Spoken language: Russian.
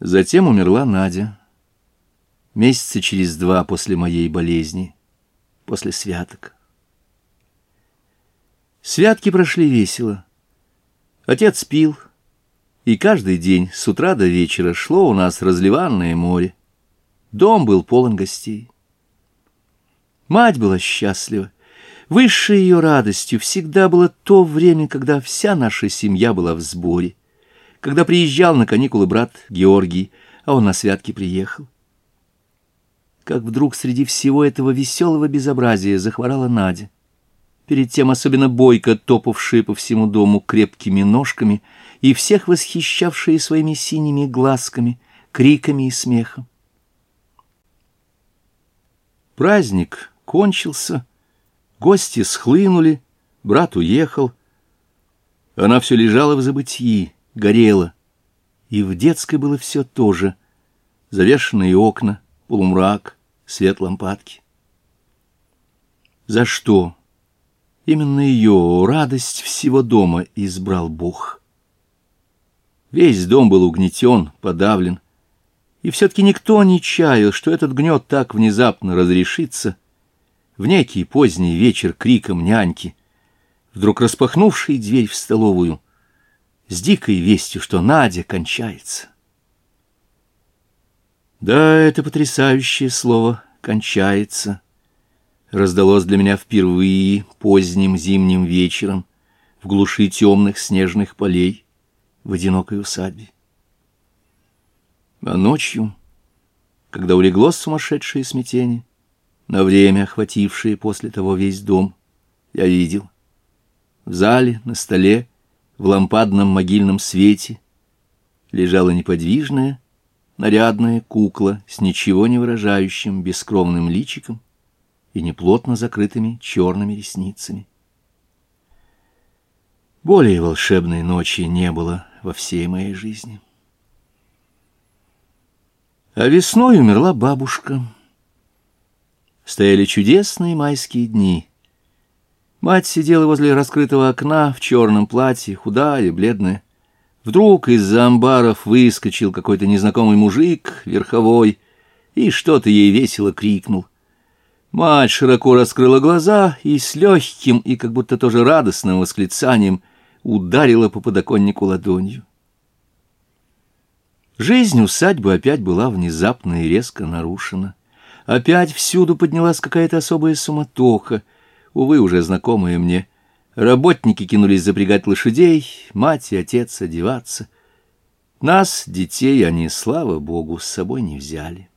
Затем умерла Надя. Месяца через два после моей болезни, после святок. Святки прошли весело. Отец пил, и каждый день с утра до вечера шло у нас разливанное море. Дом был полон гостей. Мать была счастлива. Высшей ее радостью всегда было то время, когда вся наша семья была в сборе когда приезжал на каникулы брат Георгий, а он на святки приехал. Как вдруг среди всего этого веселого безобразия захворала Надя. Перед тем особенно бойко топавшая по всему дому крепкими ножками и всех восхищавшая своими синими глазками, криками и смехом. Праздник кончился, гости схлынули, брат уехал. Она все лежала в забытии горело, и в детской было все то же. Завешенные окна, полумрак, свет лампадки. За что? Именно ее, радость всего дома, избрал Бог. Весь дом был угнетен, подавлен. И все-таки никто не чаял, что этот гнет так внезапно разрешится. В некий поздний вечер криком няньки, вдруг распахнувшей дверь в столовую — с дикой вестью, что Надя кончается. Да, это потрясающее слово «кончается» раздалось для меня впервые поздним зимним вечером в глуши темных снежных полей в одинокой усадьбе. А ночью, когда улегло сумасшедшее смятение, на время охватившее после того весь дом, я видел. В зале, на столе, в лампадном могильном свете лежала неподвижная, нарядная кукла с ничего не выражающим бескровным личиком и неплотно закрытыми черными ресницами. Более волшебной ночи не было во всей моей жизни. А весной умерла бабушка. Стояли чудесные майские дни. Мать сидела возле раскрытого окна в черном платье, худая, бледная. Вдруг из-за амбаров выскочил какой-то незнакомый мужик, верховой, и что-то ей весело крикнул. Мать широко раскрыла глаза и с легким и как будто тоже радостным восклицанием ударила по подоконнику ладонью. Жизнь усадьбы опять была внезапно и резко нарушена. Опять всюду поднялась какая-то особая суматоха — увы, уже знакомые мне. Работники кинулись запрягать лошадей, мать и отец одеваться. Нас, детей, они, слава богу, с собой не взяли.